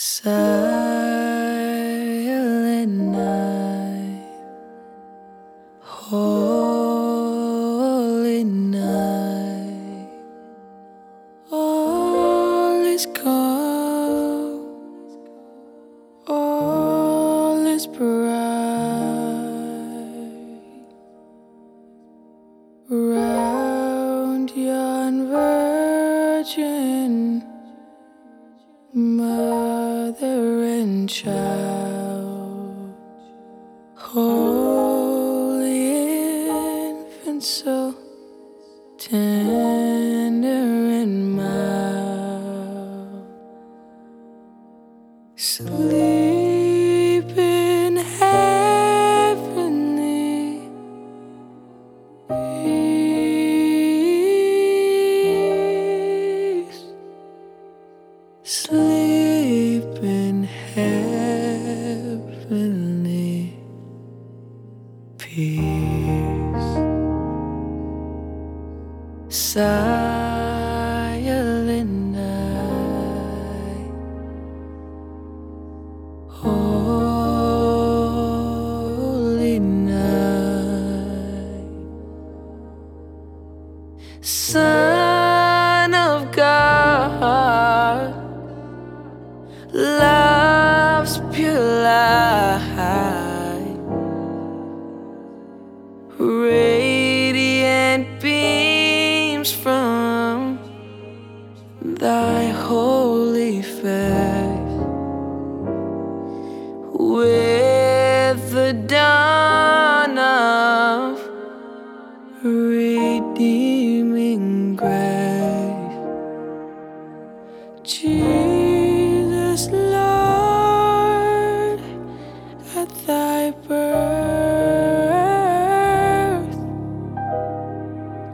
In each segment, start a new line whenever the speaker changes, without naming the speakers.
Silent night, holy night, all is calm, all is bright. Round yon virgin mother child, holy infant, so tender and mild, sleep in heavenly peace. Sleep peace. Silent night, holy night, Son of God love's pure light, radiant beams from thy holy face. With the dawn of redeeming grace. Jesus,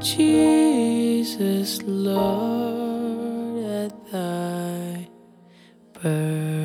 Jesus, Lord, at thy birth.